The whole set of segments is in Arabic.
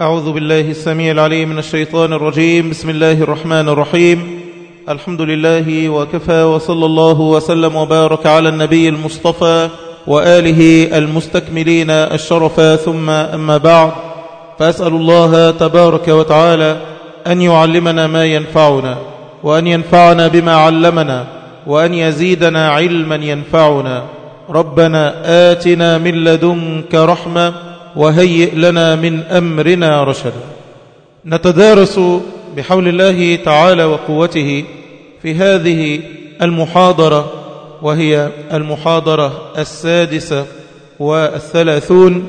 أعوذ بالله السميع العليم من الشيطان الرجيم. بسم الله الرحمن الرحيم. الحمد لله وكفى وصلى الله وسلم وبارك على النبي المصطفى وآله المستكملين الشرف. ثم أما بعد فأسأل الله تبارك وتعالى أن يعلمنا ما ينفعنا وأن ينفعنا بما علمنا وأن يزيدنا علما ينفعنا. ربنا آتنا من لدنك رحمة وهيئ لنا من أمرنا رشدا. نتدارس بحول الله تعالى وقوته في هذه المحاضرة وهي المحاضرة السادسة والثلاثون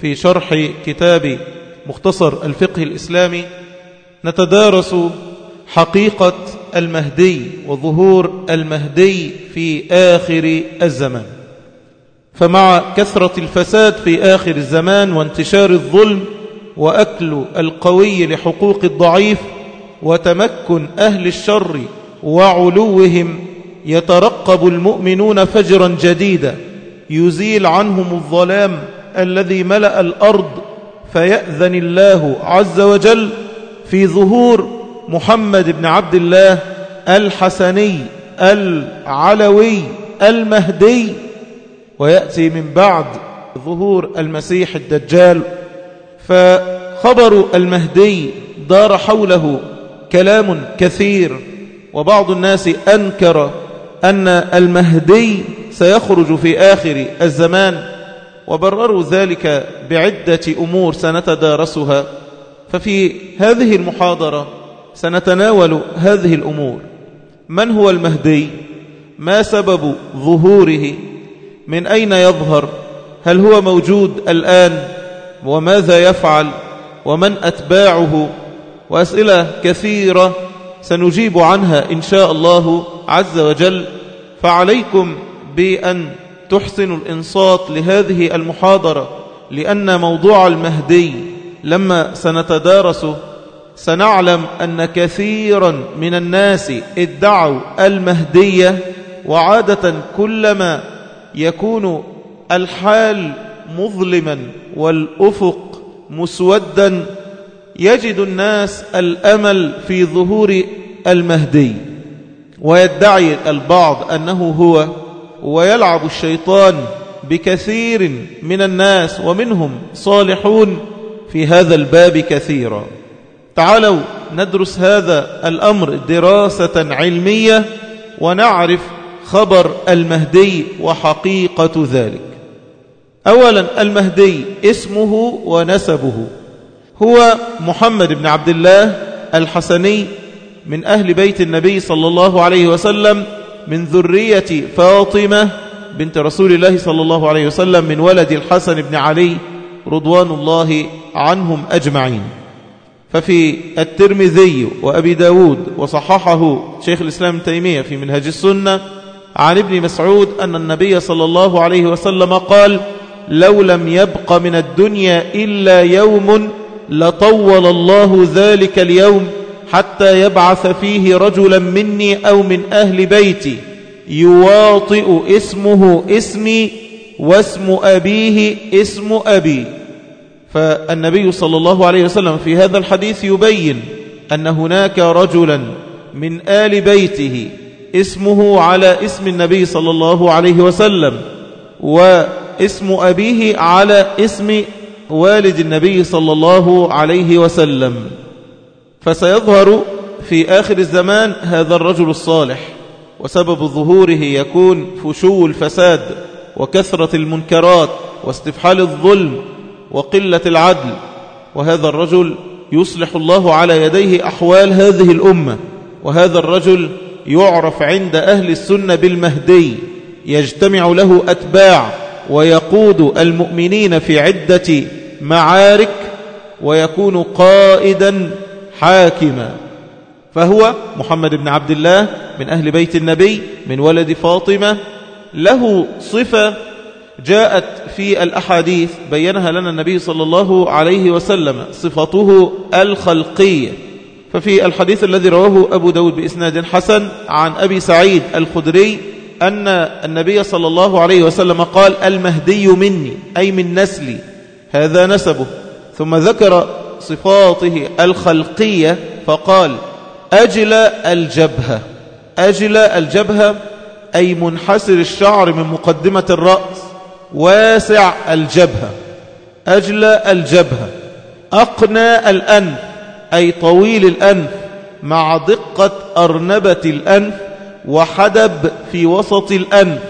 في شرح كتاب مختصر الفقه الإسلامي. نتدارس حقيقة المهدي وظهور المهدي في آخر الزمان. فمع كثرة الفساد في آخر الزمان وانتشار الظلم وأكل القوي لحقوق الضعيف وتمكن أهل الشر وعلوهم يترقب المؤمنون فجرا جديدا يزيل عنهم الظلام الذي ملأ الأرض فيأذن الله عز وجل في ظهور محمد بن عبد الله الحسني العلوي المهدي ويأتي من بعد ظهور المسيح الدجال فخبر المهدي دار حوله كلام كثير وبعض الناس أنكر أن المهدي سيخرج في آخر الزمان وبرروا ذلك بعدة أمور سنتدارسها ففي هذه المحاضرة سنتناول هذه الأمور. من هو المهدي؟ ما سبب ظهوره؟ من أين يظهر؟ هل هو موجود الآن؟ وماذا يفعل؟ ومن أتباعه؟ وأسئلة كثيرة سنجيب عنها إن شاء الله عز وجل. فعليكم بأن تحسنوا الإنصات لهذه المحاضرة لأن موضوع المهدي لما سنتدارسه سنعلم أن كثيرا من الناس ادعوا المهدية وعادة كلما يكون الحال مظلما والأفق مسودا يجد الناس الأمل في ظهور المهدي ويدعي البعض أنه هو ويلعب الشيطان بكثير من الناس ومنهم صالحون في هذا الباب كثيرا. تعالوا ندرس هذا الأمر دراسة علمية ونعرف خبر المهدي وحقيقة ذلك. أولا المهدي اسمه ونسبه. هو محمد بن عبد الله الحسني من أهل بيت النبي صلى الله عليه وسلم من ذرية فاطمة بنت رسول الله صلى الله عليه وسلم من ولد الحسن بن علي رضوان الله عنهم أجمعين. ففي الترمذي وأبي داود وصححه شيخ الإسلام تيمية في منهج السنة عن ابن مسعود أن النبي صلى الله عليه وسلم قال لو لم يبق من الدنيا إلا يوم لطول الله ذلك اليوم حتى يبعث فيه رجلا مني أو من أهل بيتي يواطئ اسمه اسمي واسم أبيه اسم أبي. فالنبي صلى الله عليه وسلم في هذا الحديث يبين أن هناك رجلا من آل بيته اسمه على اسم النبي صلى الله عليه وسلم واسم أبيه على اسم والد النبي صلى الله عليه وسلم. فسيظهر في آخر الزمان هذا الرجل الصالح وسبب ظهوره يكون فشو الفساد وكثرة المنكرات واستفحال الظلم وقلة العدل. وهذا الرجل يصلح الله على يديه أحوال هذه الأمة وهذا الرجل يعرف عند أهل السنة بالمهدي يجتمع له أتباع ويقود المؤمنين في عدة معارك ويكون قائدا حاكما. فهو محمد بن عبد الله من أهل بيت النبي من ولد فاطمة. له صفة جاءت في الأحاديث بينها لنا النبي صلى الله عليه وسلم صفته الخلقية. ففي الحديث الذي رواه أبو داود بإسناد حسن عن أبي سعيد الخدري أن النبي صلى الله عليه وسلم قال المهدي مني أي من نسلي هذا نسبه. ثم ذكر صفاته الخلقية فقال أجل الجبهة. أجل الجبهة أي منحسر الشعر من مقدمة الرأس واسع الجبهة. أجل الجبهة. أقنى الأنف. أي طويل الأنف مع دقة أرنبة الأنف وحدب في وسط الأنف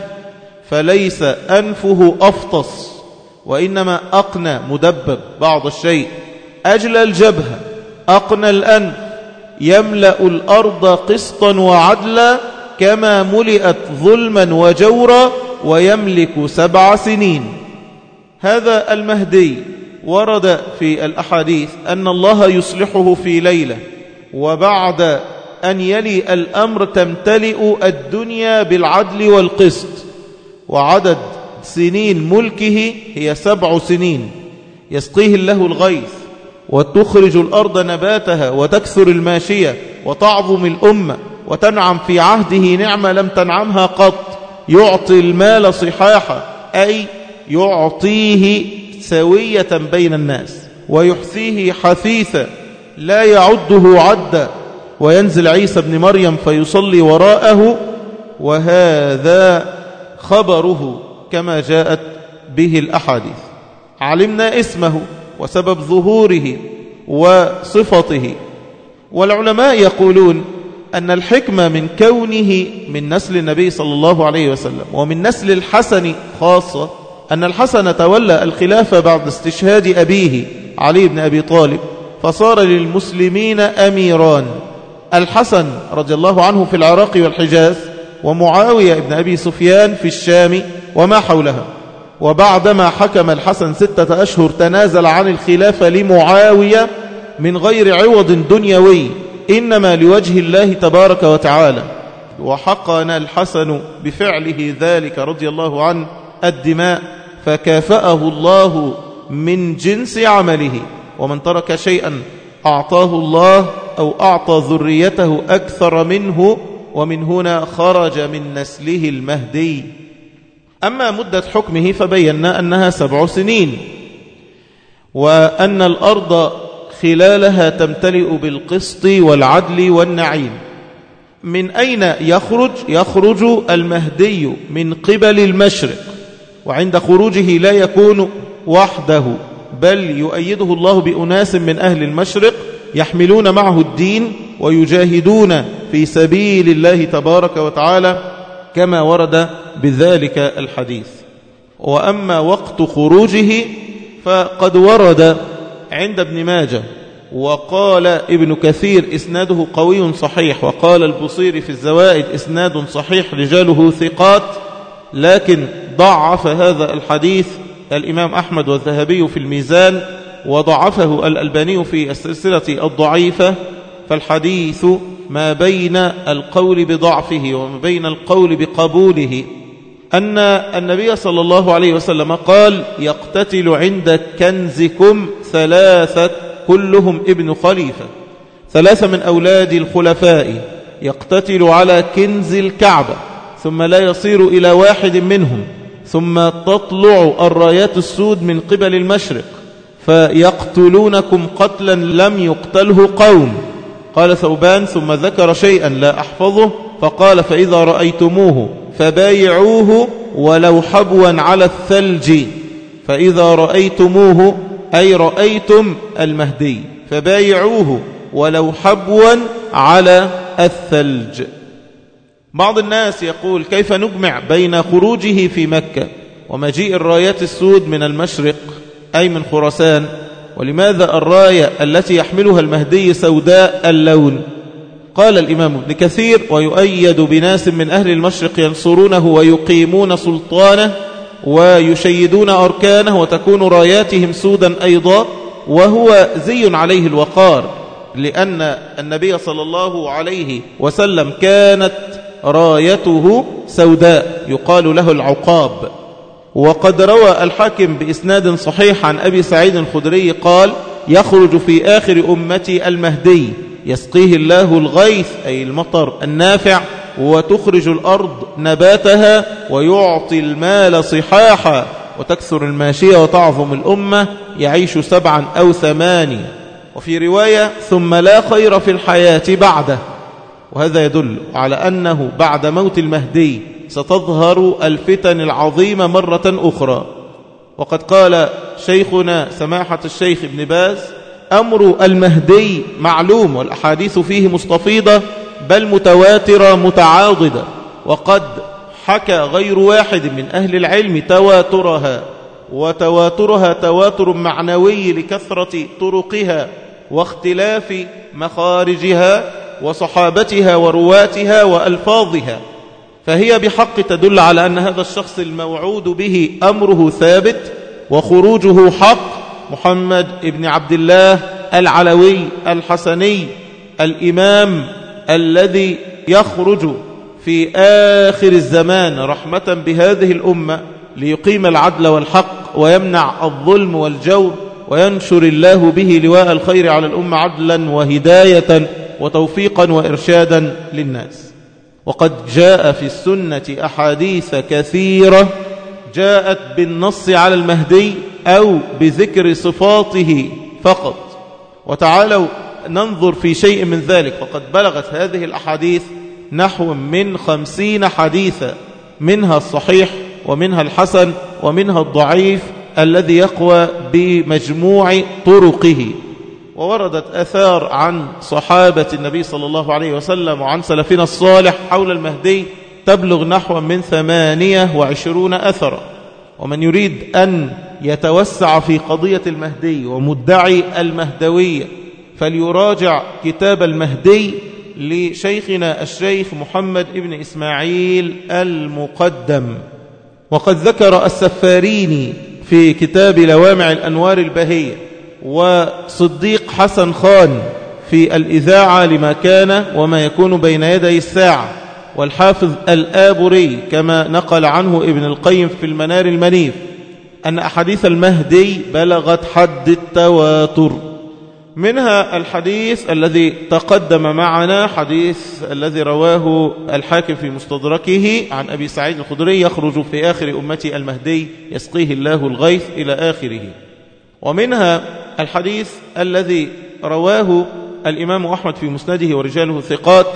فليس أنفه أفطس وإنما أقنى مدبب بعض الشيء. أجل الجبهة أقنى الأنف يملأ الأرض قسطا وعدلا كما ملئت ظلما وجورا ويملك سبع سنين. هذا المهدي ورد في الأحاديث أن الله يصلحه في ليلة وبعد أن يلي الأمر تمتلئ الدنيا بالعدل والقسط وعدد سنين ملكه هي سبع سنين يسقيه الله الغيث وتخرج الأرض نباتها وتكثر الماشية وتعظم الأمة وتنعم في عهده نعمة لم تنعمها قط يعطي المال صحاحا أي يعطيه سوية بين الناس ويحثيه حثيثا لا يعده عدا وينزل عيسى بن مريم فيصلي وراءه وهذا خبره كما جاءت به الأحاديث. علمنا اسمه وسبب ظهوره وصفته. والعلماء يقولون أن الحكمة من كونه من نسل النبي صلى الله عليه وسلم ومن نسل الحسن خاصة أن الحسن تولى الخلافة بعد استشهاد أبيه علي بن أبي طالب فصار للمسلمين أميران. الحسن رضي الله عنه في العراق والحجاز ومعاوية بن أبي سفيان في الشام وما حولها. وبعدما حكم الحسن ستة أشهر تنازل عن الخلافة لمعاوية من غير عوض دنيوي إنما لوجه الله تبارك وتعالى. وحقن الحسن بفعله ذلك رضي الله عنه الدماء. فكافأه الله من جنس عمله. ومن ترك شيئا أعطاه الله أو أعطى ذريته أكثر منه ومن هنا خرج من نسله المهدي. أما مدة حكمه فبينا أنها سبع سنين. وأن الأرض خلالها تمتلئ بالقسط والعدل والنعيم. من أين يخرج؟ يخرج المهدي من قبل المشرق. وعند خروجه لا يكون وحده بل يؤيده الله بأناس من أهل المشرق يحملون معه الدين ويجاهدون في سبيل الله تبارك وتعالى كما ورد بذلك الحديث. وأما وقت خروجه فقد ورد عند ابن ماجه وقال ابن كثير إسناده قوي صحيح وقال البصير في الزوائد إسناد صحيح رجاله ثقات لكن ضعف هذا الحديث الإمام أحمد والذهبي في الميزان وضعفه الألباني في السلسلة الضعيفة فالحديث ما بين القول بضعفه وما بين القول بقبوله. أن النبي صلى الله عليه وسلم قال يقتتل عند كنزكم ثلاثة كلهم ابن خليفة ثلاثة من أولاد الخلفاء يقتتل على كنز الكعبة. ثم لا يصير إلى واحد منهم. ثم تطلع الرايات السود من قبل المشرق. فيقتلونكم قتلا لم يقتله قوم. قال ثوبان ثم ذكر شيئا لا أحفظه. فقال فإذا رأيتموه فبايعوه ولو حبوا على الثلج. فإذا رأيتموه أي رأيتم المهدي فبايعوه ولو حبوا على الثلج. بعض الناس يقول كيف نجمع بين خروجه في مكة ومجيء الرايات السود من المشرق أي من خرسان ولماذا الراية التي يحملها المهدي سوداء اللون؟ قال الإمام ابن كثير ويؤيد بناس من أهل المشرق ينصرونه ويقيمون سلطانه ويشيدون أركانه وتكون راياتهم سودا أيضا وهو زي عليه الوقار لأن النبي صلى الله عليه وسلم كانت رايته سوداء يقال له العقاب. وقد روى الحاكم بإسناد صحيح عن أبي سعيد الخدري قال يخرج في آخر أمتي المهدي يسقيه الله الغيث أي المطر النافع وتخرج الأرض نباتها ويعطي المال صحاحا. وتكثر الماشية وتعظم الأمة يعيش سبعا أو ثمانية. وفي رواية ثم لا خير في الحياة بعده. وهذا يدل على أنه بعد موت المهدي ستظهر الفتن العظيمة مرة أخرى. وقد قال شيخنا سماحة الشيخ ابن باز أمر المهدي معلوم والأحاديث فيه مستفيضة بل متواترة متعاضدة. وقد حكى غير واحد من أهل العلم تواترها وتواترها تواتر معنوي لكثرة طرقها واختلاف مخارجها. وصحابتها ورواتها وألفاظها فهي بحق تدل على أن هذا الشخص الموعود به أمره ثابت وخروجه حق محمد ابن عبد الله العلوي الحسني الإمام الذي يخرج في آخر الزمان رحمة بهذه الأمة ليقيم العدل والحق ويمنع الظلم والجور وينشر الله به لواء الخير على الأمة عدلا وهداية وتوفيقا وإرشادا للناس. وقد جاء في السنة أحاديث كثيرة جاءت بالنص على المهدي أو بذكر صفاته فقط. وتعالوا ننظر في شيء من ذلك. وقد بلغت هذه الأحاديث نحو من خمسين حديثا منها الصحيح ومنها الحسن ومنها الضعيف الذي يقوى بمجموع طرقه. ووردت أثار عن صحابة النبي صلى الله عليه وسلم وعن سلفنا الصالح حول المهدي تبلغ نحو من ثمانية وعشرون أثرا. ومن يريد أن يتوسع في قضية المهدي ومدعي المهدوية فليراجع كتاب المهدي لشيخنا الشيخ محمد ابن إسماعيل المقدم. وقد ذكر السفاريني في كتاب لوامع الأنوار البهية وصديق حسن خان في الإذاعة لما كان وما يكون بين يدي الساعة والحافظ الآبري كما نقل عنه ابن القيم في المنار المنيف أن أحاديث المهدي بلغت حد التواتر. منها الحديث الذي تقدم معنا حديث الذي رواه الحاكم في مستدركه عن أبي سعيد الخدري يخرج في آخر أمتي المهدي يسقيه الله الغيث إلى آخره. ومنها الحديث الذي رواه الإمام أحمد في مسنده ورجاله ثقات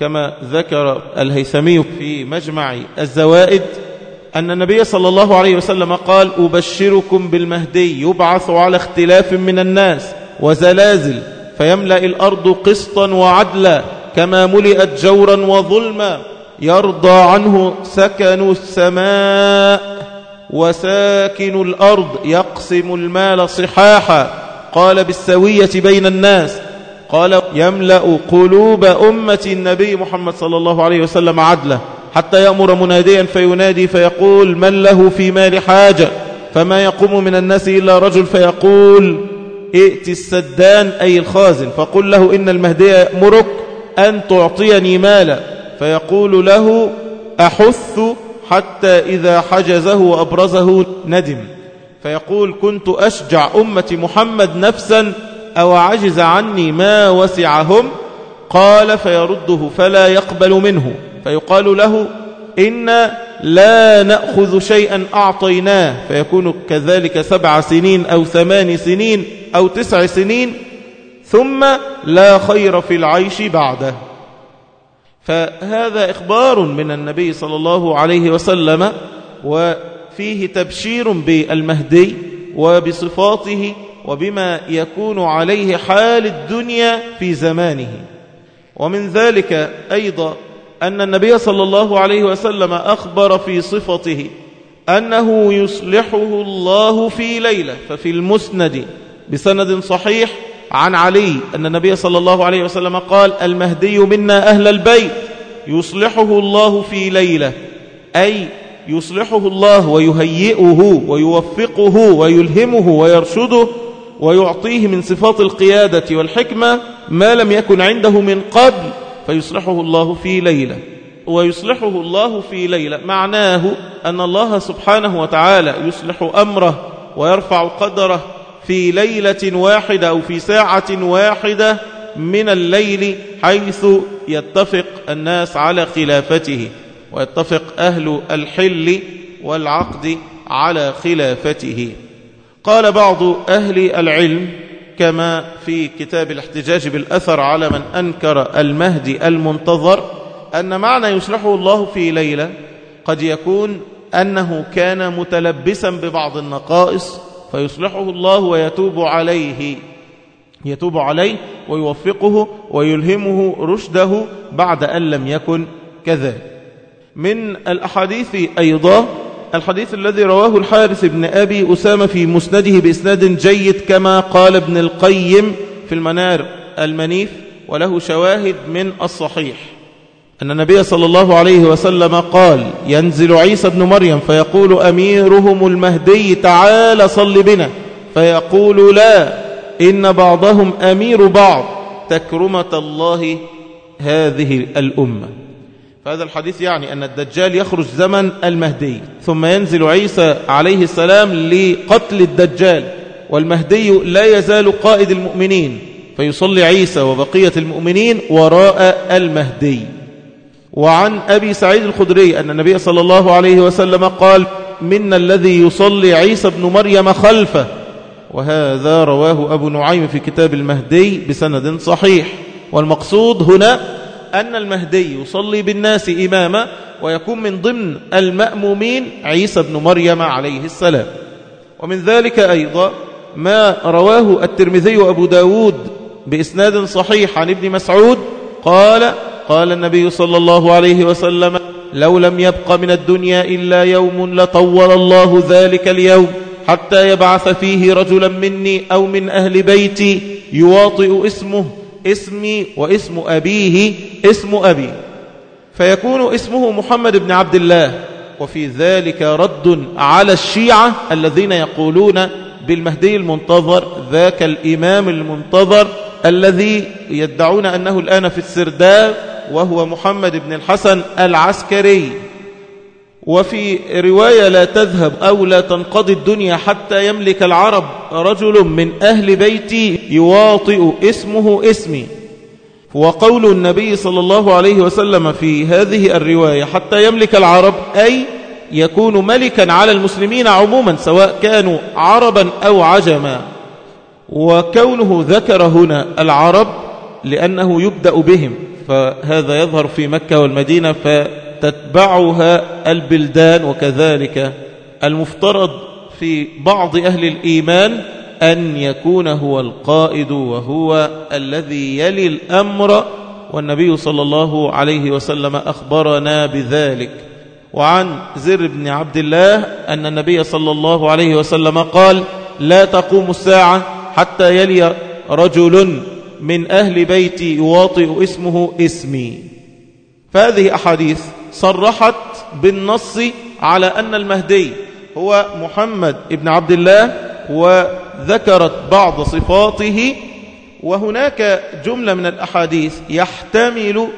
كما ذكر الهيثمي في مجمع الزوائد أن النبي صلى الله عليه وسلم قال أبشركم بالمهدي يبعث على اختلاف من الناس وزلازل فيملأ الأرض قسطا وعدلا كما ملئت جورا وظلما يرضى عنه سكن السماء وساكن الأرض يقسم المال صحاحا. قال بالسوية بين الناس. قال يملأ قلوب أمة النبي محمد صلى الله عليه وسلم عدله. حتى يأمر مناديا فينادي فيقول من له في مال حاجة؟ فما يقوم من الناس إلا رجل فيقول ائت السدان أي الخازن. فقل له إن المهدي يأمرك أن تعطيني مالا. فيقول له أحث حتى إذا حجزه وأبرزه ندم. فيقول كنت أشجع أمة محمد نفسا أو عجز عني ما وسعهم؟ قال فيرده فلا يقبل منه. فيقال له إن لا نأخذ شيئا أعطيناه. فيكون كذلك سبع سنين أو ثمان سنين أو تسع سنين. ثم لا خير في العيش بعده. فهذا إخبار من النبي صلى الله عليه وسلم وفيه تبشير بالمهدي وبصفاته وبما يكون عليه حال الدنيا في زمانه. ومن ذلك أيضا أن النبي صلى الله عليه وسلم أخبر في صفته أنه يصلحه الله في ليلة ففي المسند بسند صحيح عن علي أن النبي صلى الله عليه وسلم قال المهدي منا أهل البيت يصلحه الله في ليلة أي يصلحه الله ويهيئه ويوفقه ويلهمه ويرشده ويعطيه من صفات القيادة والحكمة ما لم يكن عنده من قبل فيصلحه الله في ليلة. ويصلحه الله في ليلة معناه أن الله سبحانه وتعالى يصلح أمره ويرفع قدره في ليلة واحدة أو في ساعة واحدة من الليل حيث يتفق الناس على خلافته ويتفق أهل الحل والعقد على خلافته. قال بعض أهل العلم كما في كتاب الاحتجاج بالأثر على من أنكر المهدي المنتظر أن معنى يشرحه الله في ليلة قد يكون أنه كان متلبسا ببعض النقائص فيصلحه الله ويتوب عليه. يتوب عليه ويوفقه ويلهمه رشده بعد أن لم يكن كذلك. من الأحاديث أيضا الحديث الذي رواه الحارث بن أبي أسامة في مسنده بإسناد جيد كما قال ابن القيم في المنار المنيف وله شواهد من الصحيح. أن النبي صلى الله عليه وسلم قال ينزل عيسى بن مريم فيقول أميرهم المهدي تعال صل بنا. فيقول لا إن بعضهم أمير بعض. تكرمة الله هذه الأمة. فهذا الحديث يعني أن الدجال يخرج زمن المهدي ثم ينزل عيسى عليه السلام لقتل الدجال والمهدي لا يزال قائد المؤمنين. فيصلي عيسى وبقية المؤمنين وراء المهدي. وعن أبي سعيد الخدري أن النبي صلى الله عليه وسلم قال منا الذي يصلي عيسى بن مريم خلفه. وهذا رواه أبو نعيم في كتاب المهدي بسند صحيح. والمقصود هنا أن المهدي يصلي بالناس إماما ويكون من ضمن المأمومين عيسى بن مريم عليه السلام. ومن ذلك أيضا ما رواه الترمذي وأبو داود بإسناد صحيح عن ابن مسعود قال قال النبي صلى الله عليه وسلم لو لم يبق من الدنيا إلا يوم لطول الله ذلك اليوم حتى يبعث فيه رجلا مني أو من أهل بيتي يواطئ اسمه اسمي واسم أبيه اسم أبي. فيكون اسمه محمد بن عبد الله وفي ذلك رد على الشيعة الذين يقولون بالمهدي المنتظر ذاك الإمام المنتظر الذي يدعون أنه الآن في السرداب وهو محمد بن الحسن العسكري. وفي رواية لا تذهب أو لا تنقضي الدنيا حتى يملك العرب رجل من أهل بيتي يواطئ اسمه اسمي. وقول النبي صلى الله عليه وسلم في هذه الرواية حتى يملك العرب أي يكون ملكا على المسلمين عموما سواء كانوا عربا أو عجما. وكونه ذكر هنا العرب لأنه يبدأ بهم. فهذا يظهر في مكة والمدينة فتتبعها البلدان وكذلك المفترض في بعض أهل الإيمان أن يكون هو القائد وهو الذي يلي الأمر والنبي صلى الله عليه وسلم أخبرنا بذلك. وعن زر بن عبد الله أن النبي صلى الله عليه وسلم قال لا تقوم الساعة حتى يلي رجل من أهل بيتي يواطئ اسمه اسمي. فهذه أحاديث صرحت بالنص على أن المهدي هو محمد ابن عبد الله وذكرت بعض صفاته وهناك جملة من الأحاديث يحتمل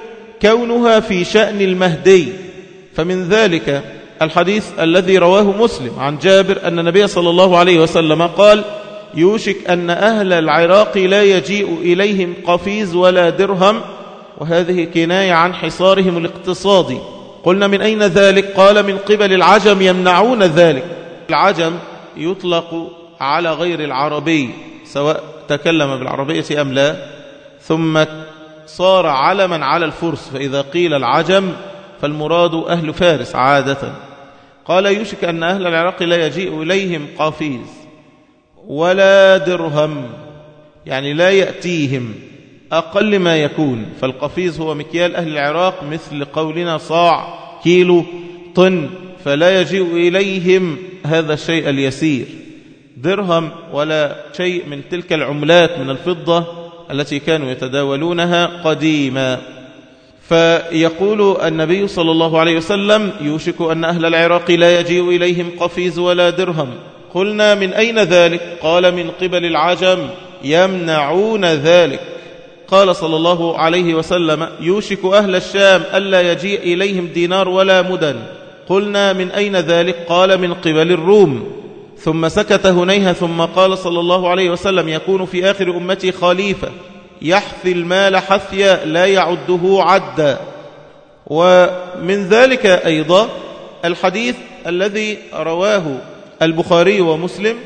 كونها في شأن المهدي. فمن ذلك الحديث الذي رواه مسلم عن جابر أن النبي صلى الله عليه وسلم قال يوشك أن أهل العراق لا يجيء إليهم قفيز ولا درهم وهذه كناية عن حصارهم الاقتصادي. قلنا من أين ذلك؟ قال من قبل العجم يمنعون ذلك. العجم يطلق على غير العربي سواء تكلم بالعربية أم لا. ثم صار علما على الفرس فإذا قيل العجم فالمراد أهل فارس عادة. قال يوشك أن أهل العراق لا يجيء إليهم قافيز ولا درهم يعني لا يأتيهم أقل ما يكون. فالقفيز هو مكيال أهل العراق مثل قولنا صاع كيلو طن فلا يجيء إليهم هذا الشيء اليسير. درهم ولا شيء من تلك العملات من الفضة التي كانوا يتداولونها قديما. فيقول النبي صلى الله عليه وسلم يوشك أن أهل العراق لا يجيء إليهم قفيز ولا درهم. قلنا من أين ذلك؟ قال من قبل العجم يمنعون ذلك. قال صلى الله عليه وسلم يوشك أهل الشام ألا يجيء إليهم دينار ولا مدن. قلنا من أين ذلك؟ قال من قبل الروم. ثم سكت هنيها ثم قال صلى الله عليه وسلم يكون في آخر أمتي خليفة. يحثي المال حثيا لا يعده عدا. ومن ذلك أيضا الحديث الذي رواه البخاري ومسلم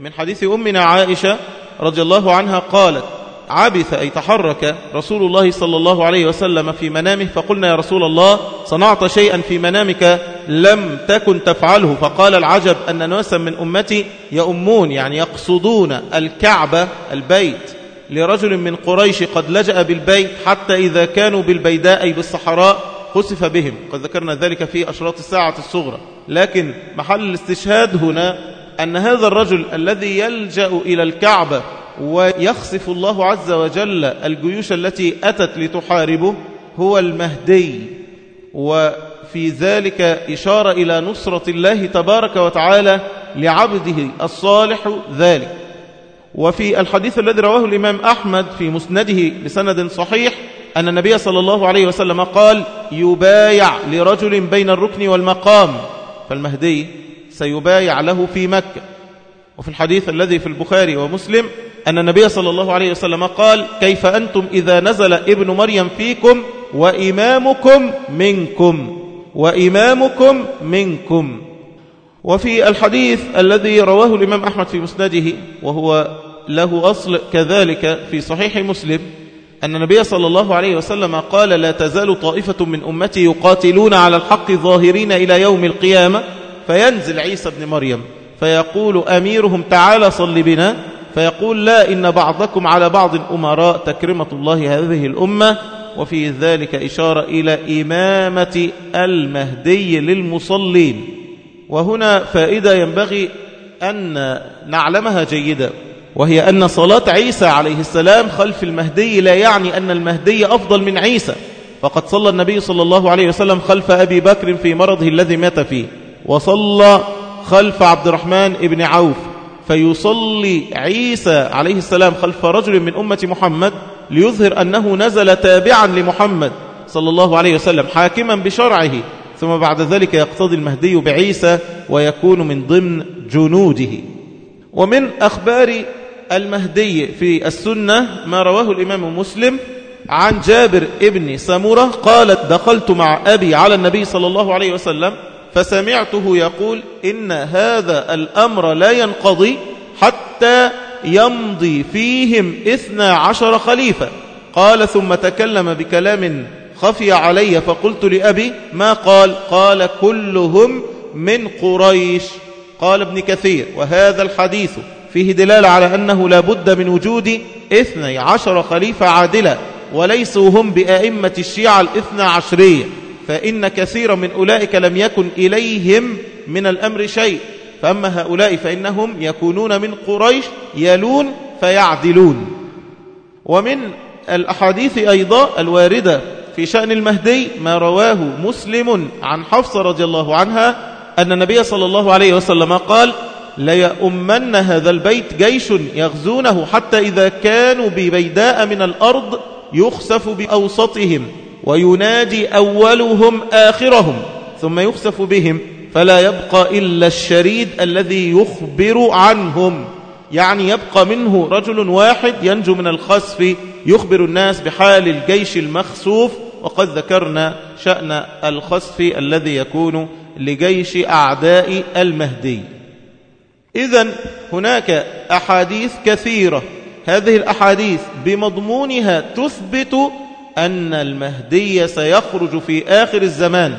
من حديث أمنا عائشة رضي الله عنها قالت عبث أي تحرك رسول الله صلى الله عليه وسلم في منامه فقلنا يا رسول الله صنعت شيئا في منامك لم تكن تفعله. فقال العجب أن ناسا من أمتي يؤمون يعني يقصدون الكعبة البيت لرجل من قريش قد لجأ بالبيت حتى إذا كانوا بالبيداء أي بالصحراء خسف بهم. قد ذكرنا ذلك في أشراط الساعة الصغرى. لكن محل الاستشهاد هنا أن هذا الرجل الذي يلجأ إلى الكعبة ويخسف الله عز وجل الجيوش التي أتت لتحاربه هو المهدي. وفي ذلك إشارة إلى نصرة الله تبارك وتعالى لعبده الصالح ذلك. وفي الحديث الذي رواه الإمام أحمد في مسنده بسند صحيح أن النبي صلى الله عليه وسلم قال يبايع لرجل بين الركن والمقام. فالمهدي سيبايع له في مكة. وفي الحديث الذي في البخاري ومسلم أن النبي صلى الله عليه وسلم قال كيف أنتم إذا نزل ابن مريم فيكم وإمامكم منكم وإمامكم منكم. وفي الحديث الذي رواه الإمام أحمد في مسنده وهو له أصل كذلك في صحيح مسلم أن النبي صلى الله عليه وسلم قال لا تزال طائفة من أمتي يقاتلون على الحق ظاهرين إلى يوم القيامة فينزل عيسى بن مريم فيقول أميرهم تعالى صل بنا فيقول لا إن بعضكم على بعض أمراء تكرمة الله هذه الأمة وفي ذلك إشارة إلى إمامة المهدي للمصلين. وهنا فائدة ينبغي أن نعلمها جيدا. وهي أن صلاة عيسى عليه السلام خلف المهدي لا يعني أن المهدي أفضل من عيسى. فقد صلى النبي صلى الله عليه وسلم خلف أبي بكر في مرضه الذي مات فيه. وصلى خلف عبد الرحمن بن عوف. فيصلي عيسى عليه السلام خلف رجل من أمة محمد ليظهر أنه نزل تابعا لمحمد صلى الله عليه وسلم حاكما بشرعه. ثم بعد ذلك يقتضي المهدي بعيسى ويكون من ضمن جنوده. ومن أخبار المهدي في السنة ما رواه الإمام مسلم عن جابر ابن سمرة قالت دخلت مع أبي على النبي صلى الله عليه وسلم فسمعته يقول إن هذا الأمر لا ينقضي حتى يمضي فيهم إثنى عشر خليفة. قال ثم تكلم بكلام خفي علي فقلت لأبي ما قال؟ قال كلهم من قريش. قال ابن كثير وهذا الحديث. فيه دلالة على أنه لا بد من وجود اثني عشر خليفة عادلة وليسوا هم بأئمة الشيعة الاثنى عشرية. فإن كثيرا من أولئك لم يكن إليهم من الأمر شيء. فأما هؤلاء فإنهم يكونون من قريش يلون فيعدلون. ومن الأحاديث أيضا الواردة في شأن المهدي ما رواه مسلم عن حفصة رضي الله عنها أن النبي صلى الله عليه وسلم قال ليؤمن هذا البيت جيش يغزونه حتى إذا كانوا ببيداء من الأرض يخسف بأوسطهم وينادي أولهم آخرهم ثم يخسف بهم فلا يبقى إلا الشريد الذي يخبر عنهم. يعني يبقى منه رجل واحد ينجو من الخسف يخبر الناس بحال الجيش المخسوف. وقد ذكرنا شأن الخسف الذي يكون لجيش أعداء المهدي. إذا هناك أحاديث كثيرة. هذه الأحاديث بمضمونها تثبت أن المهدي سيخرج في آخر الزمان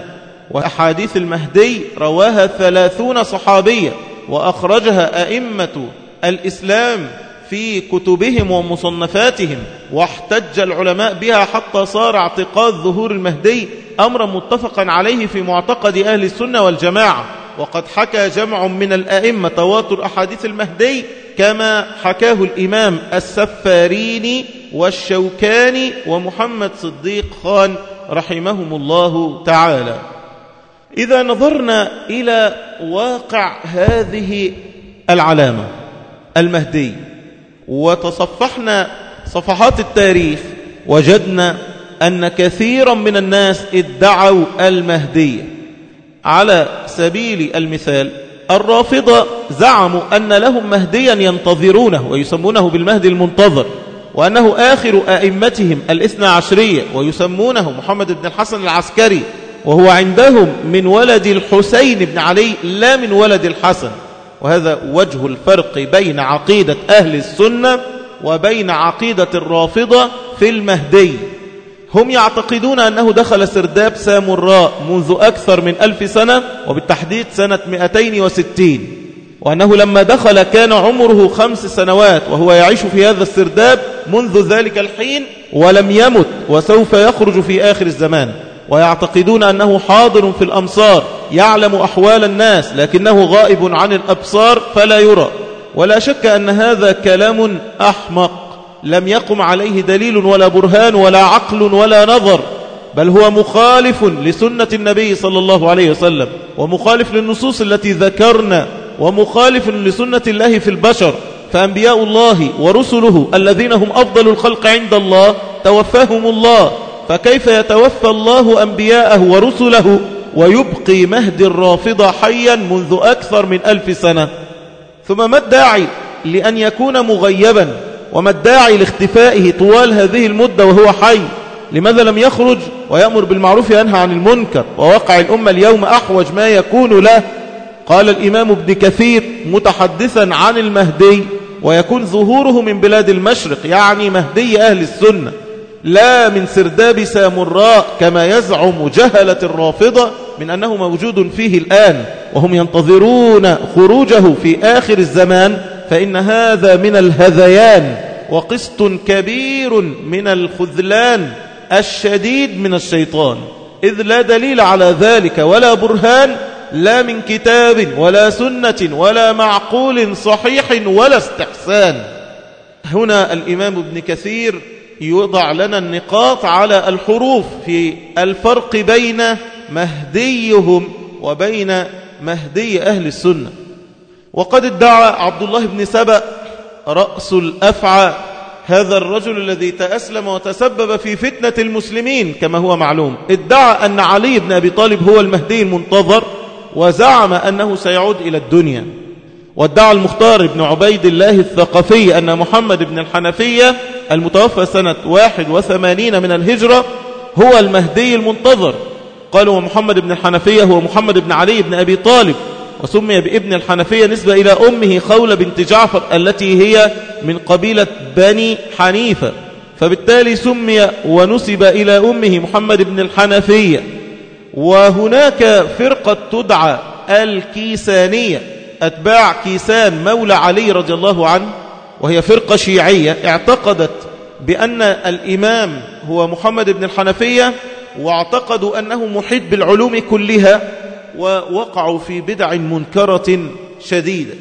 وأحاديث المهدي رواها ثلاثون صحابية وأخرجها أئمة الإسلام في كتبهم ومصنفاتهم واحتج العلماء بها حتى صار اعتقاد ظهور المهدي أمرا متفقا عليه في معتقد أهل السنة والجماعة. وقد حكى جمع من الأئمة تواتر أحاديث المهدي كما حكاه الإمام السفاريني والشوكاني ومحمد صديق خان رحمهم الله تعالى. إذا نظرنا إلى واقع هذه العلامة المهدي وتصفحنا صفحات التاريخ وجدنا أن كثيرا من الناس ادعوا المهدية على سبيل المثال الرافضة زعموا أن لهم مهديا ينتظرونه ويسمونه بالمهدي المنتظر وأنه آخر أئمتهم الاثنى عشرية ويسمونه محمد بن الحسن العسكري وهو عندهم من ولد الحسين بن علي لا من ولد الحسن. وهذا وجه الفرق بين عقيدة أهل السنة وبين عقيدة الرافضة في المهدي. هم يعتقدون أنه دخل سرداب سامراء منذ أكثر من ألف سنة وبالتحديد سنة 260 وأنه لما دخل كان عمره خمس سنوات وهو يعيش في هذا السرداب منذ ذلك الحين ولم يمت وسوف يخرج في آخر الزمان. ويعتقدون أنه حاضر في الأمصار يعلم أحوال الناس لكنه غائب عن الأبصار فلا يرى. ولا شك أن هذا كلام أحمق. لم يقم عليه دليل ولا برهان ولا عقل ولا نظر بل هو مخالف لسنة النبي صلى الله عليه وسلم ومخالف للنصوص التي ذكرنا ومخالف لسنة الله في البشر. فأنبياء الله ورسله الذين هم أفضل الخلق عند الله توفاهم الله فكيف يتوفى الله أنبياءه ورسله ويبقي مهد الرافضة حيا منذ أكثر من ألف سنة؟ ثم ما الداعي لأن يكون مغيبا؟ وما الداعي لاختفائه طوال هذه المدة وهو حي؟ لماذا لم يخرج ويأمر بالمعروف ينهى عن المنكر ووقع الأمة اليوم أحوج ما يكون له؟ قال الإمام ابن كثير متحدثا عن المهدي ويكون ظهوره من بلاد المشرق يعني مهدي أهل السنة لا من سرداب سامراء كما يزعم جهلة الرافضة من أنه موجود فيه الآن وهم ينتظرون خروجه في آخر الزمان فإن هذا من الهذيان وقسط كبير من الخذلان الشديد من الشيطان. إذ لا دليل على ذلك ولا برهان لا من كتاب ولا سنة ولا معقول صحيح ولا استحسان. هنا الإمام ابن كثير يوضع لنا النقاط على الحروف في الفرق بين مهديهم وبين مهدي أهل السنة. وقد ادعى عبد الله بن سبأ رأس الأفعى هذا الرجل الذي تأسلم وتسبب في فتنة المسلمين كما هو معلوم. ادعى أن علي بن أبي طالب هو المهدي المنتظر وزعم أنه سيعود إلى الدنيا. وادعى المختار بن عبيد الله الثقفي أن محمد بن الحنفية المتوفى سنة 81 من الهجرة هو المهدي المنتظر. قالوا محمد بن الحنفية هو محمد بن علي بن أبي طالب. وسمي بابن الحنفية نسبة إلى أمه خولة بنت جعفر التي هي من قبيلة بني حنيفة. فبالتالي سمي ونسب إلى أمه محمد بن الحنفية. وهناك فرقة تدعى الكيسانية أتباع كيسان مولى علي رضي الله عنه وهي فرقة شيعية اعتقدت بأن الإمام هو محمد بن الحنفية واعتقدوا أنه محيط بالعلوم كلها ووقعوا في بدع منكرة شديدة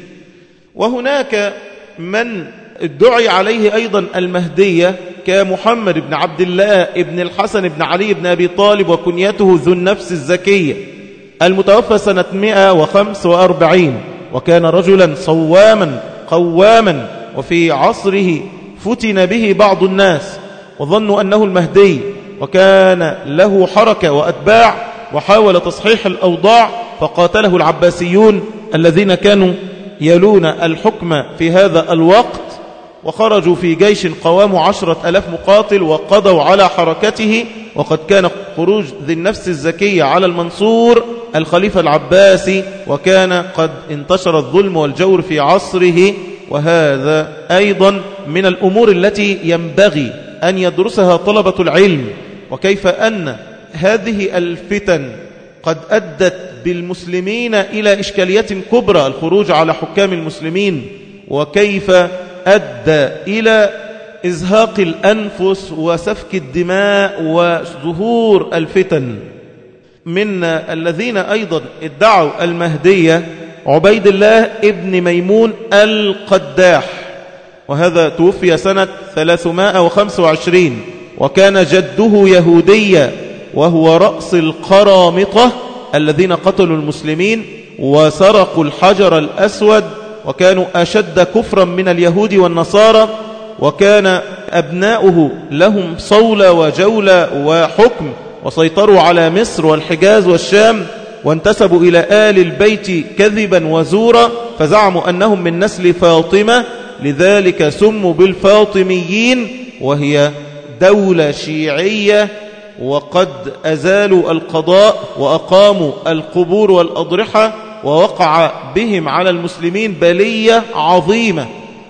وهناك من ادعي عليه أيضا المهدية كمحمد بن عبد الله ابن الحسن بن علي بن أبي طالب وكنيته ذو النفس الزكية المتوفى سنة 145 وكان رجلا صواما قواما وفي عصره فتن به بعض الناس وظنوا أنه المهدي وكان له حركة وأتباع وحاول تصحيح الأوضاع فقاتله العباسيون الذين كانوا يلون الحكم في هذا الوقت وخرجوا في جيش قوام عشرة ألاف مقاتل وقضوا على حركته وقد كان خروج ذي النفس الزكية على المنصور الخليفة العباسي وكان قد انتشر الظلم والجور في عصره وهذا أيضا من الأمور التي ينبغي أن يدرسها طلبة العلم وكيف أن هذه الفتن قد أدت بالمسلمين إلى إشكاليات كبرى الخروج على حكام المسلمين وكيف أدى إلى إزهاق الأنفس وسفك الدماء وظهور الفتن. من الذين أيضا ادعوا المهدية عبيد الله ابن ميمون القداح وهذا توفي سنة 325 وكان جده يهوديا وهو رأس القرامطة الذين قتلوا المسلمين وسرقوا الحجر الأسود وكانوا أشد كفرا من اليهود والنصارى وكان أبناؤه لهم صولة وجولة وحكم وسيطروا على مصر والحجاز والشام وانتسبوا إلى آل البيت كذبا وزورا فزعموا أنهم من نسل فاطمة لذلك سموا بالفاطميين وهي دولة شيعية وقد أزالوا القضاء وأقاموا القبور والأضرحة ووقع بهم على المسلمين بلية عظيمة.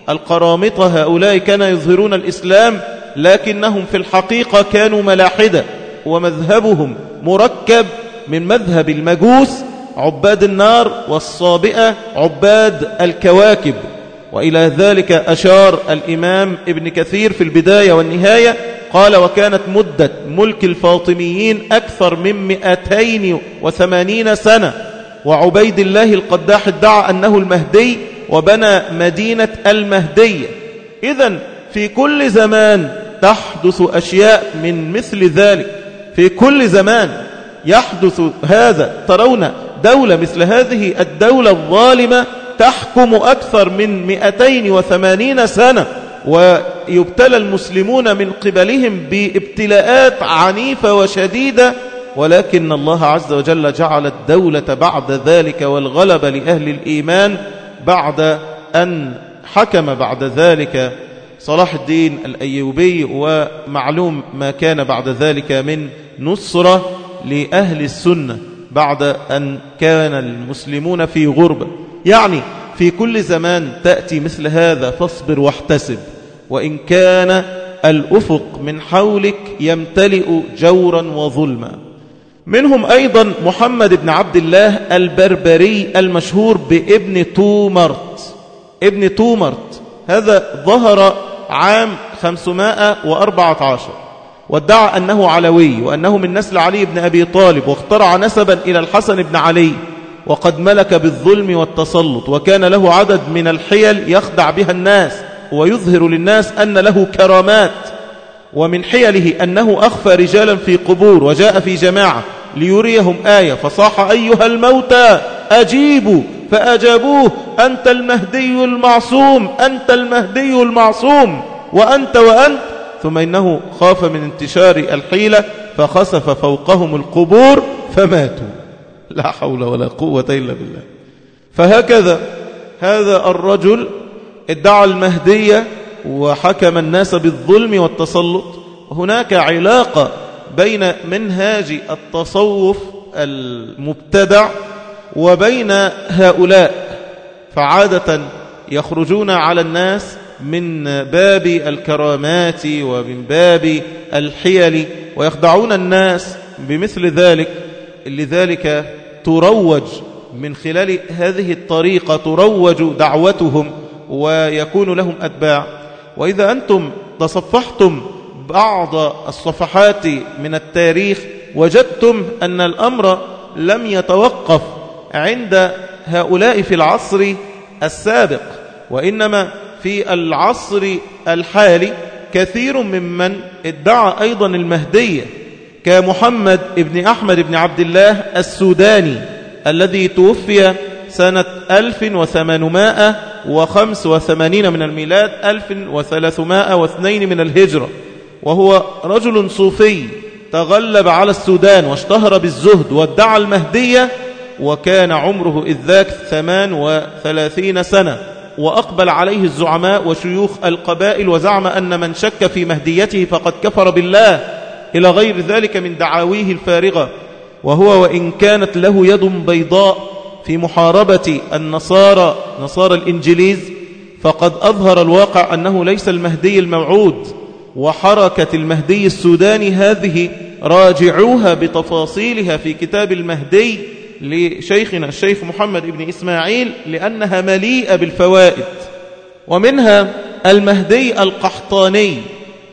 القرامطة هؤلاء كانوا يظهرون الإسلام لكنهم في الحقيقة كانوا ملاحدة ومذهبهم مركب من مذهب المجوس عباد النار والصابئة عباد الكواكب. وإلى ذلك أشار الإمام ابن كثير في البداية والنهاية قال وكانت مدة ملك الفاطميين أكثر من 280 سنة. وعبيد الله القداح ادعى أنه المهدي وبنى مدينة المهدية إذا في كل زمان تحدث أشياء من مثل ذلك. في كل زمان يحدث هذا. ترون دولة مثل هذه الدولة الظالمة تحكم أكثر من 280 سنة. ويبتلى المسلمون من قبلهم بابتلاءات عنيفة وشديدة ولكن الله عز وجل جعل الدولة بعد ذلك والغلب لأهل الإيمان بعد أن حكم بعد ذلك. صلاح الدين الأيوبي ومعلوم ما كان بعد ذلك من نصرة لأهل السنة بعد أن كان المسلمون في غربة يعني في كل زمان تأتي مثل هذا فاصبر واحتسب. وإن كان الأفق من حولك يمتلئ جورا وظلما. منهم أيضا محمد بن عبد الله البربري المشهور بابن تومرت. ابن تومرت. هذا ظهر عام 514 وادعى أنه علوي وأنه من نسل علي بن أبي طالب واخترع نسبا إلى الحسن بن علي وقد ملك بالظلم والتسلط وكان له عدد من الحيل يخدع بها الناس. ويظهر للناس أن له كرامات ومن حيله أنه أخفى رجالا في قبور وجاء في جماعة ليريهم آية فصاح أيها الموتى أجيبوا فأجابوه أنت المهدي المعصوم أنت المهدي المعصوم وأنت وأنت. ثم إنه خاف من انتشار الحيلة فخسف فوقهم القبور فماتوا. لا حول ولا قوة إلا بالله. فهكذا هذا الرجل ادعى المهدية وحكم الناس بالظلم والتسلط. هناك علاقة بين منهاج التصوف المبتدع وبين هؤلاء. فعادة يخرجون على الناس من باب الكرامات ومن باب الحيل ويخدعون الناس بمثل ذلك. لذلك تروج من خلال هذه الطريقة تروج دعوتهم ويكون لهم أتباع. وإذا أنتم تصفحتم بعض الصفحات من التاريخ وجدتم أن الأمر لم يتوقف عند هؤلاء في العصر السابق وإنما في العصر الحالي كثير ممن ادعى أيضا المهدية كمحمد ابن أحمد بن عبد الله السوداني الذي توفي سنة 1885 من الميلاد 1302 من الهجرة. وهو رجل صوفي تغلب على السودان واشتهر بالزهد وادعى المهدية وكان عمره إذ ذاك 38 سنة. وأقبل عليه الزعماء وشيوخ القبائل وزعم أن من شك في مهديته فقد كفر بالله. إلى غير ذلك من دعاويه الفارغة. وهو وإن كانت له يد بيضاء في محاربة النصارى نصارى الإنجليز فقد أظهر الواقع أنه ليس المهدي الموعود وحركة المهدي السوداني هذه راجعوها بتفاصيلها في كتاب المهدي لشيخنا الشيخ محمد بن إسماعيل لأنها مليئة بالفوائد. ومنها المهدي القحطاني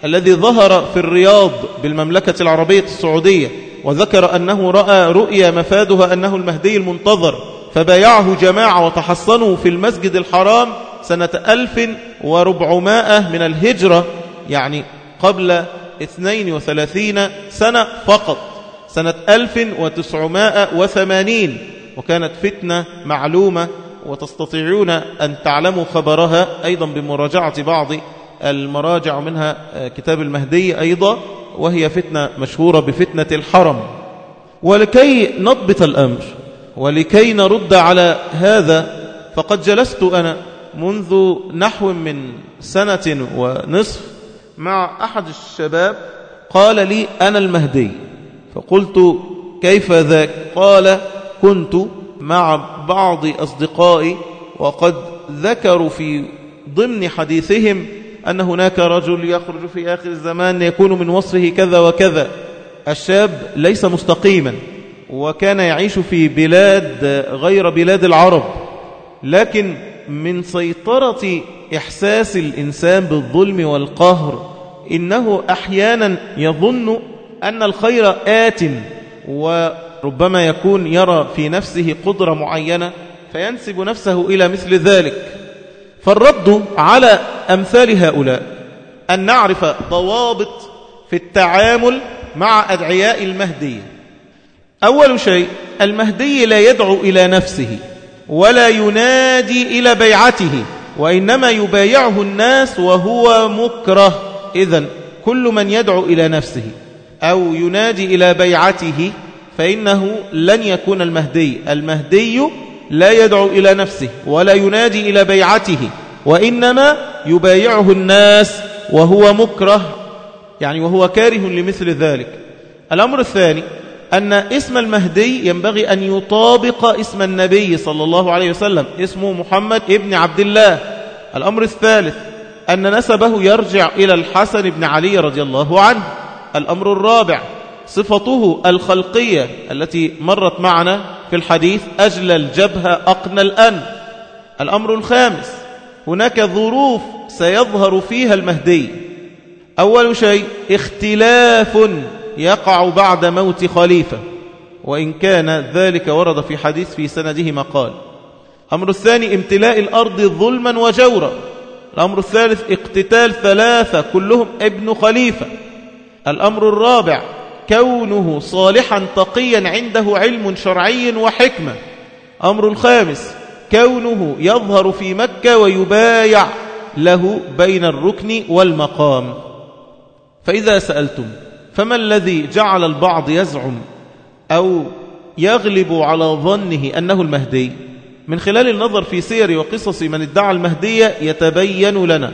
الذي ظهر في الرياض بالمملكة العربية السعودية وذكر أنه رأى رؤيا مفادها أنه المهدي المنتظر. فبايعه جماعة وتحصنوا في المسجد الحرام سنة 1400 من الهجرة يعني قبل 32 سنة فقط سنة 1980 وكانت فتنة معلومة وتستطيعون أن تعلموا خبرها أيضا بمراجعة بعض المراجع منها كتاب المهدي أيضا وهي فتنة مشهورة بفتنة الحرم. ولكي نضبط الأمر ولكي نرد على هذا فقد جلست أنا منذ نحو من سنة ونصف مع أحد الشباب قال لي أنا المهدي. فقلت كيف ذاك؟ قال كنت مع بعض أصدقائي وقد ذكروا في ضمن حديثهم أن هناك رجل يخرج في آخر الزمان يكون من وصفه كذا وكذا. الشاب ليس مستقيما. وكان يعيش في بلاد غير بلاد العرب. لكن من سيطرة إحساس الإنسان بالظلم والقهر إنه أحيانا يظن أن الخير آت وربما يكون يرى في نفسه قدرة معينة فينسب نفسه إلى مثل ذلك. فالرد على أمثال هؤلاء أن نعرف ضوابط في التعامل مع أدعياء المهدي أول شيء المهدي لا يدعو إلى نفسه ولا ينادي إلى بيعته وإنما يبايعه الناس وهو مكره. إذا كل من يدعو إلى نفسه أو ينادي إلى بيعته فإنه لن يكون المهدي. المهدي لا يدعو إلى نفسه ولا ينادي إلى بيعته وإنما يبايعه الناس وهو مكره يعني وهو كاره لمثل ذلك. الأمر الثاني أن اسم المهدي ينبغي أن يطابق اسم النبي صلى الله عليه وسلم. اسمه محمد ابن عبد الله. الأمر الثالث أن نسبه يرجع إلى الحسن بن علي رضي الله عنه. الأمر الرابع صفته الخلقية التي مرت معنا في الحديث أجل الجبهة أقنى الأن. الأمر الخامس هناك ظروف سيظهر فيها المهدي. أول شيء اختلاف يقع بعد موت خليفة. وإن كان ذلك ورد في حديث في سنده مقال أمر الثاني امتلاء الأرض ظلما وجورا. الأمر الثالث اقتتال ثلاثة كلهم ابن خليفة. الأمر الرابع كونه صالحا تقيا عنده علم شرعي وحكمة. أمر الخامس كونه يظهر في مكة ويبايع له بين الركن والمقام. فإذا سألتم فما الذي جعل البعض يزعم أو يغلب على ظنه أنه المهدي؟ من خلال النظر في سير وقصص من ادعى المهدية يتبين لنا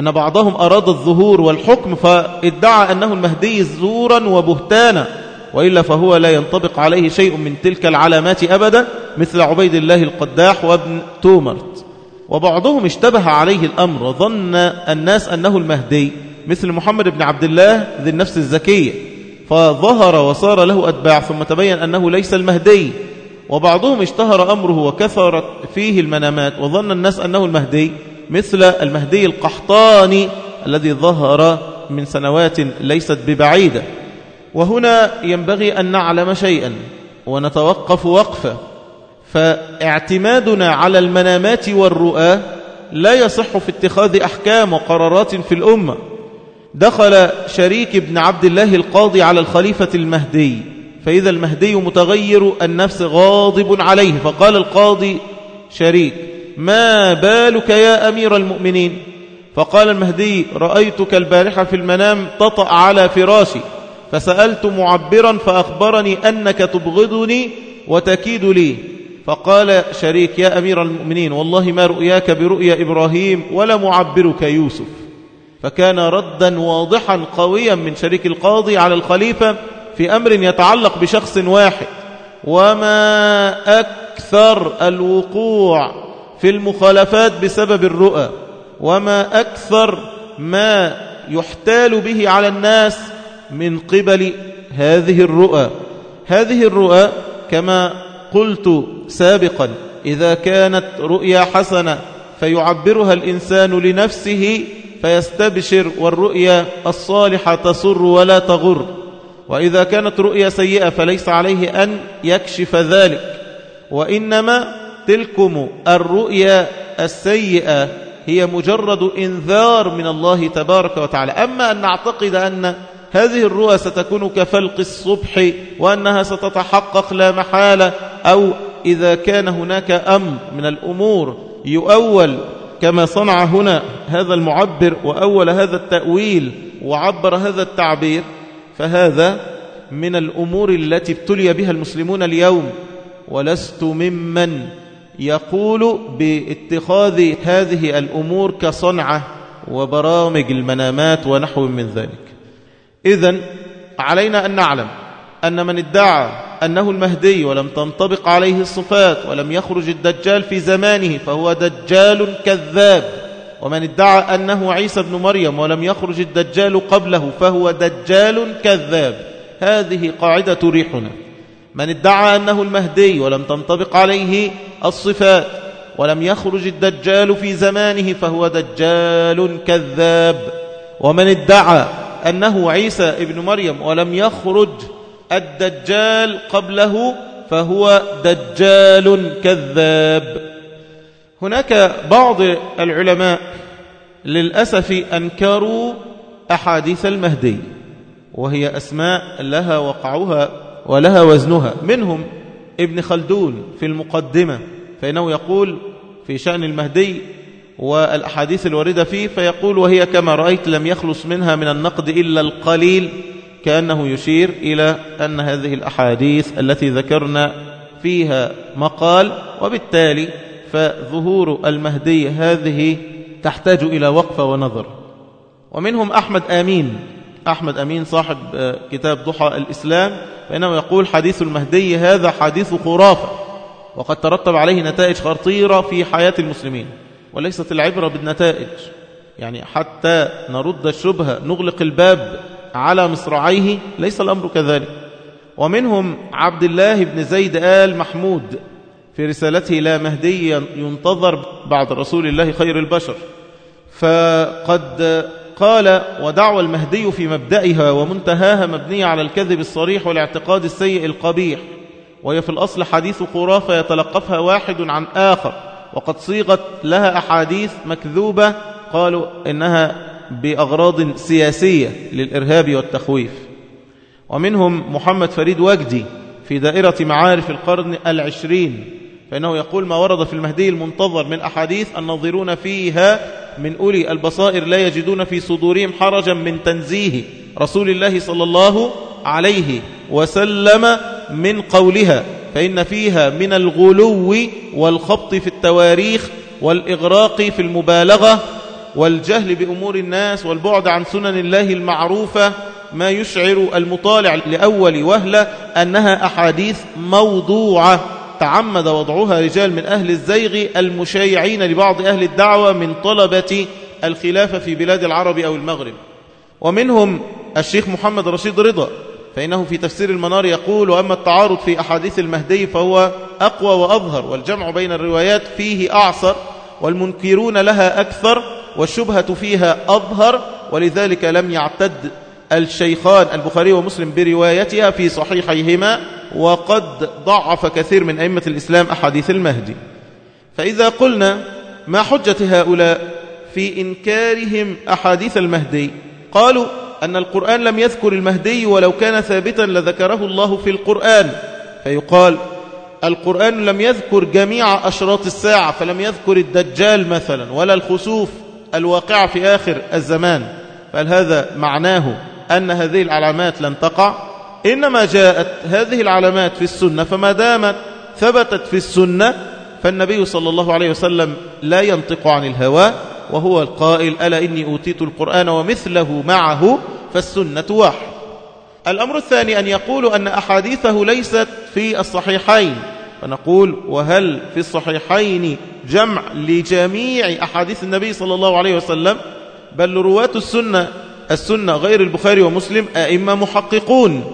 أن بعضهم أراد الظهور والحكم فادعى أنه المهدي زورا وبهتانا وإلا فهو لا ينطبق عليه شيء من تلك العلامات أبدا مثل عبيد الله القداح وابن تومرت. وبعضهم اشتبه عليه الأمر وظن الناس أنه المهدي. مثل محمد بن عبد الله ذي النفس الزكية. فظهر وصار له أتباع ثم تبين أنه ليس المهدي. وبعضهم اشتهر أمره وكثرت فيه المنامات وظن الناس أنه المهدي مثل المهدي القحطاني الذي ظهر من سنوات ليست ببعيدة. وهنا ينبغي أن نعلم شيئا ونتوقف وقفة. فاعتمادنا على المنامات والرؤى لا يصح في اتخاذ أحكام وقرارات في الأمة. دخل شريك بن عبد الله القاضي على الخليفة المهدي فإذا المهدي متغير النفس غاضب عليه فقال القاضي شريك ما بالك يا أمير المؤمنين؟ فقال المهدي رأيتك البارحة في المنام تطأ على فراشي فسألت معبرا فأخبرني أنك تبغضني وتكيد لي. فقال شريك يا أمير المؤمنين والله ما رؤياك برؤيا إبراهيم ولا معبرك يوسف. فكان ردا واضحا قويا من شريك القاضي على الخليفة في أمر يتعلق بشخص واحد وما أكثر الوقوع في المخالفات بسبب الرؤى وما أكثر ما يحتال به على الناس من قبل هذه الرؤى. هذه الرؤى كما قلت سابقا إذا كانت رؤيا حسنة فيعبرها الإنسان لنفسه فيستبشر والرؤيا الصالحة تسر ولا تغر. وإذا كانت رؤيا سيئة فليس عليه أن يكشف ذلك. وإنما تلكم الرؤيا السيئة هي مجرد إنذار من الله تبارك وتعالى. أما أن نعتقد أن هذه الرؤى ستكون كفلق الصبح وأنها ستتحقق لا محالة أو إذا كان هناك أمر من الأمور يؤول كما صنع هنا هذا المعبر وأول هذا التأويل وعبر هذا التعبير فهذا من الأمور التي ابتلي بها المسلمون اليوم. ولست ممن يقول باتخاذ هذه الأمور كصنعة وبرامج المنامات ونحو من ذلك. إذن علينا أن نعلم أن من ادعى أنه المهدي ولم تنطبق عليه الصفات ولم يخرج الدجال في زمانه فهو دجال كذاب. ومن ادعى أنه عيسى بن مريم ولم يخرج الدجال قبله فهو دجال كذاب. هذه قاعدة ريحنا. من ادعى أنه المهدي ولم تنطبق عليه الصفات ولم يخرج الدجال في زمانه فهو دجال كذاب. ومن ادعى أنه عيسى ابن مريم ولم يخرج الدجال قبله فهو دجال كذاب. هناك بعض العلماء للأسف أنكروا أحاديث المهدي وهي أسماء لها وقعها ولها وزنها. منهم ابن خلدون في المقدمة فإنه يقول في شأن المهدي والأحاديث الواردة فيه فيقول وهي كما رأيت لم يخلص منها من النقد إلا القليل كأنه يشير إلى أن هذه الأحاديث التي ذكرنا فيها مقال وبالتالي فظهور المهدي هذه تحتاج إلى وقفة ونظر. ومنهم أحمد آمين. أحمد أمين صاحب كتاب ضحى الإسلام فإنه يقول حديث المهدي هذا حديث خرافة وقد ترتب عليه نتائج خطيرة في حياة المسلمين وليست العبرة بالنتائج. يعني حتى نرد الشبهة نغلق الباب على مصراعيه ليس الأمر كذلك. ومنهم عبد الله بن زيد آل محمود في رسالته لا مهدي ينتظر بعد رسول الله خير البشر. فقد قال ودعوى المهدي في مبدئها ومنتهاها مبنية على الكذب الصريح والاعتقاد السيء القبيح. وهي في الأصل حديث خرافة يتلقفها واحد عن آخر. وقد صيغت لها أحاديث مكذوبة قالوا إنها بأغراض سياسية للإرهاب والتخويف. ومنهم محمد فريد وجدي في دائرة معارف القرن العشرين فإنه يقول ما ورد في المهدي المنتظر من أحاديث الناظرون فيها من أولي البصائر لا يجدون في صدورهم حرجا من تنزيه رسول الله صلى الله عليه وسلم من قولها فإن فيها من الغلو والخبط في التواريخ والإغراق في المبالغة والجهل بأمور الناس والبعد عن سنن الله المعروفة ما يشعر المطالع لأول وهلة أنها أحاديث موضوعة. تعمد وضعها رجال من أهل الزيغ المشايعين لبعض أهل الدعوة من طلبة الخلافة في بلاد العرب أو المغرب. ومنهم الشيخ محمد رشيد رضا فإنه في تفسير المنار يقول وأما التعارض في أحاديث المهدي فهو أقوى وأظهر والجمع بين الروايات فيه أعصر والمنكرون لها أكثر والشبهة فيها أظهر ولذلك لم يعتد الشيخان البخاري ومسلم بروايتها في صحيحيهما وقد ضعف كثير من أئمة الإسلام أحاديث المهدي. فإذا قلنا ما حجة هؤلاء في إنكارهم أحاديث المهدي قالوا أن القرآن لم يذكر المهدي ولو كان ثابتا لذكره الله في القرآن. فيقال القرآن لم يذكر جميع أشراط الساعة فلم يذكر الدجال مثلا ولا الخسوف الواقع في آخر الزمان. فهل هذا معناه أن هذه العلامات لن تقع؟ إنما جاءت هذه العلامات في السنة فما دامت ثبتت في السنة فالنبي صلى الله عليه وسلم لا ينطق عن الهوى وهو القائل ألا إني أوتيت القرآن ومثله معه فالسنة واحد. الأمر الثاني أن يقولوا أن أحاديثه ليست في الصحيحين. فنقول وهل في الصحيحين جمع لجميع أحاديث النبي صلى الله عليه وسلم؟ بل رواة السنة السنة غير البخاري ومسلم أئمة محققون.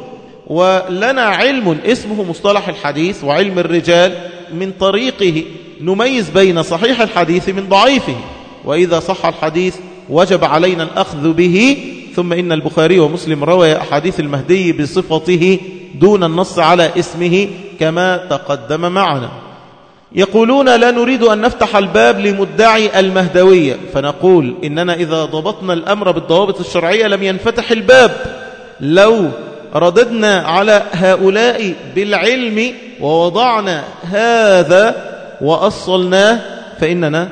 ولنا علم اسمه مصطلح الحديث وعلم الرجال من طريقه نميز بين صحيح الحديث من ضعيفه. وإذا صح الحديث وجب علينا الأخذ به. ثم إن البخاري ومسلم روى أحاديث المهدي بصفته دون النص على اسمه كما تقدم معنا. يقولون لا نريد أن نفتح الباب لمدعي المهدوية فنقول إننا إذا ضبطنا الأمر بالضوابط الشرعية لم ينفتح الباب. لو رددنا على هؤلاء بالعلم ووضعنا هذا وأصلناه فإننا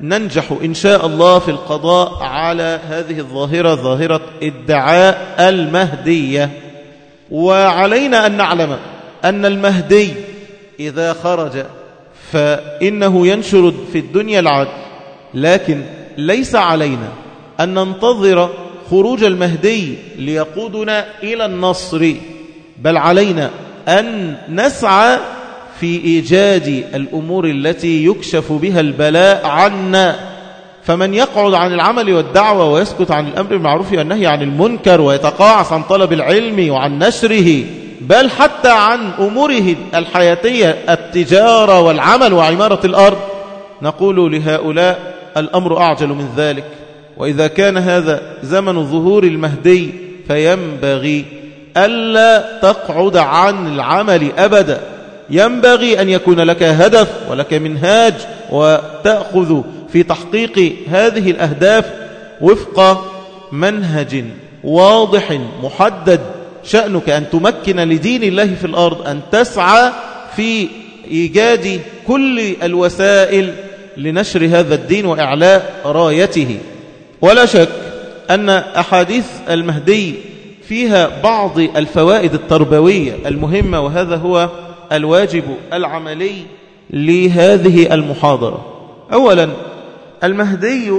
ننجح إن شاء الله في القضاء على هذه الظاهرة ظاهرة ادعاء المهدية. وعلينا أن نعلم أن المهدي إذا خرج فإنه ينشر في الدنيا العدل لكن ليس علينا أن ننتظر خروج المهدي ليقودنا إلى النصر بل علينا أن نسعى في إيجاد الأمور التي يكشف بها البلاء عنا. فمن يقعد عن العمل والدعوة ويسكت عن الأمر بالمعروف والنهي عن المنكر ويتقاعس عن طلب العلم وعن نشره بل حتى عن أموره الحياتية التجارة والعمل وعمارة الأرض نقول لهؤلاء الأمر أعجل من ذلك. وإذا كان هذا زمن ظهور المهدي فينبغي ألا تقعد عن العمل أبدا. ينبغي أن يكون لك هدف ولك منهاج وتأخذ في تحقيق هذه الأهداف وفق منهج واضح محدد شأنك أن تمكن لدين الله في الأرض أن تسعى في إيجاد كل الوسائل لنشر هذا الدين وإعلاء رايته. ولا شك أن أحاديث المهدي فيها بعض الفوائد التربوية المهمة وهذا هو الواجب العملي لهذه المحاضرة. أولا المهدي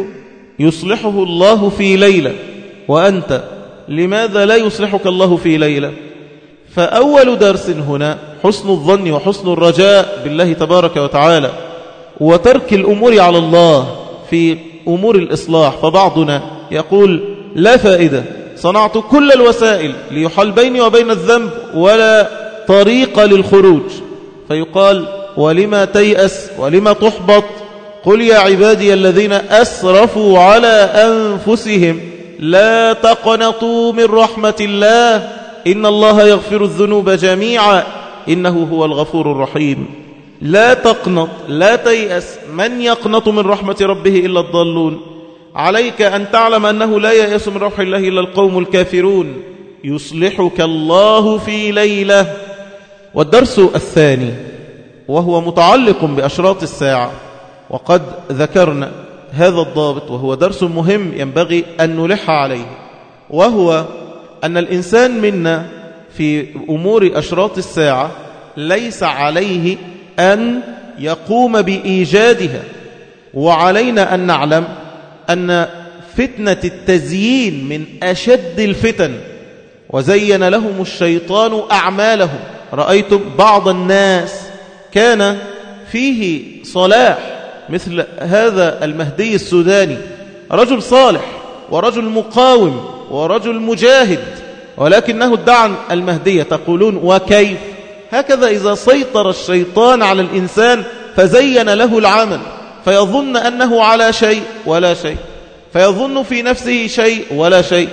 يصلحه الله في ليلة. وأنت لماذا لا يصلحك الله في ليلة؟ فأول درس هنا حسن الظن وحسن الرجاء بالله تبارك وتعالى وترك الأمور على الله في أمور الإصلاح. فبعضنا يقول لا فائدة صنعت كل الوسائل ليحل بيني وبين الذنب ولا طريق للخروج. فيقال ولما تيأس ولما تحبط؟ قل يا عبادي الذين أسرفوا على أنفسهم لا تقنطوا من رحمة الله إن الله يغفر الذنوب جميعا إنه هو الغفور الرحيم لا تقنط لا تيأس من يقنط من رحمة ربه إلا الضالون عليك أن تعلم أنه لا ييأس من روح الله إلا القوم الكافرون يصلحك الله في ليلة. والدرس الثاني وهو متعلق بأشراط الساعة. وقد ذكرنا هذا الضابط وهو درس مهم ينبغي أن نلح عليه وهو أن الإنسان منا في أمور أشراط الساعة ليس عليه أن يقوم بإيجادها وعلينا أن نعلم أن فتنة التزيين من أشد الفتن وزين لهم الشيطان أعمالهم. رأيتم بعض الناس كان فيه صلاح مثل هذا المهدي السوداني رجل صالح ورجل مقاوم ورجل مجاهد ولكنه ادعى المهدية تقولون وكيف؟ هكذا إذا سيطر الشيطان على الإنسان فزين له العمل فيظن أنه على شيء ولا شيء فيظن في نفسه شيء ولا شيء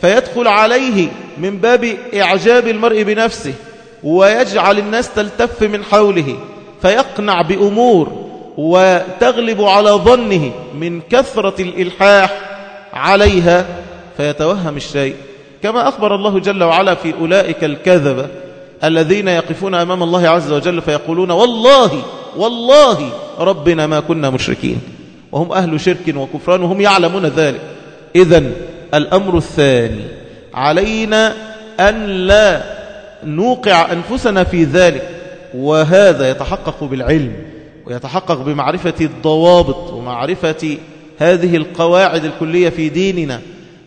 فيدخل عليه من باب إعجاب المرء بنفسه ويجعل الناس تلتف من حوله فيقنع بأمور وتغلب على ظنه من كثرة الإلحاح عليها فيتوهم الشيء. كما أخبر الله جل وعلا في أولئك الكذبة الذين يقفون أمام الله عز وجل فيقولون والله والله ربنا ما كنا مشركين. وهم أهل شرك وكفران وهم يعلمون ذلك. إذا الأمر الثاني علينا أن لا نوقع أنفسنا في ذلك وهذا يتحقق بالعلم. ويتحقق بمعرفة الضوابط ومعرفة هذه القواعد الكلية في ديننا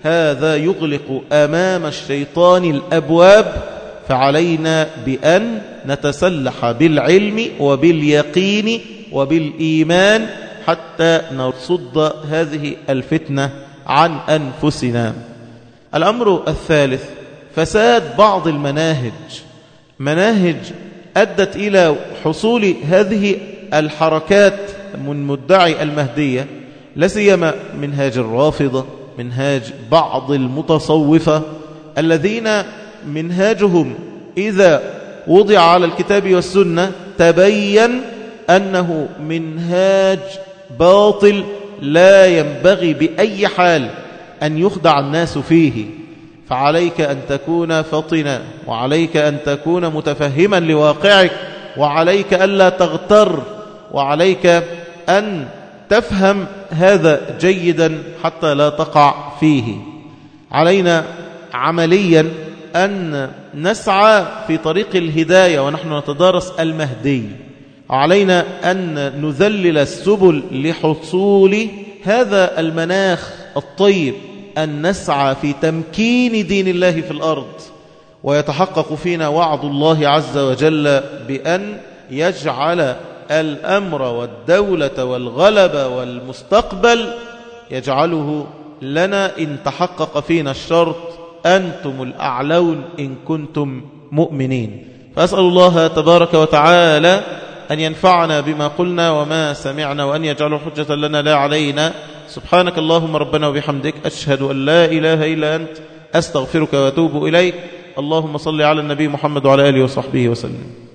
هذا يغلق أمام الشيطان الأبواب فعلينا بأن نتسلح بالعلم وباليقين وبالإيمان حتى نرصد هذه الفتنة عن أنفسنا. الأمر الثالث فساد بعض المناهج. مناهج أدت إلى حصول هذه الحركات من مدعي المهدية لسيما منهاج الرافضة منهاج بعض المتصوفة الذين منهاجهم إذا وضع على الكتاب والسنة تبين أنه منهاج باطل لا ينبغي بأي حال أن يخدع الناس فيه. فعليك أن تكون فطنا وعليك أن تكون متفهما لواقعك وعليك ألا تغتر وعليك أن تفهم هذا جيدا حتى لا تقع فيه. علينا عمليا أن نسعى في طريق الهداية ونحن نتدارس المهدي. علينا أن نذلل السبل لحصول هذا المناخ الطيب أن نسعى في تمكين دين الله في الأرض. ويتحقق فينا وعد الله عز وجل بأن يجعل الأمر والدولة والغلبة والمستقبل يجعله لنا إن تحقق فينا الشرط أنتم الأعلون إن كنتم مؤمنين. فأسأل الله تبارك وتعالى أن ينفعنا بما قلنا وما سمعنا وأن يجعله حجة لنا لا علينا. سبحانك اللهم ربنا وبحمدك أشهد أن لا إله إلا أنت أستغفرك وأتوب إليك. اللهم صل على النبي محمد وعلى آله وصحبه وسلم.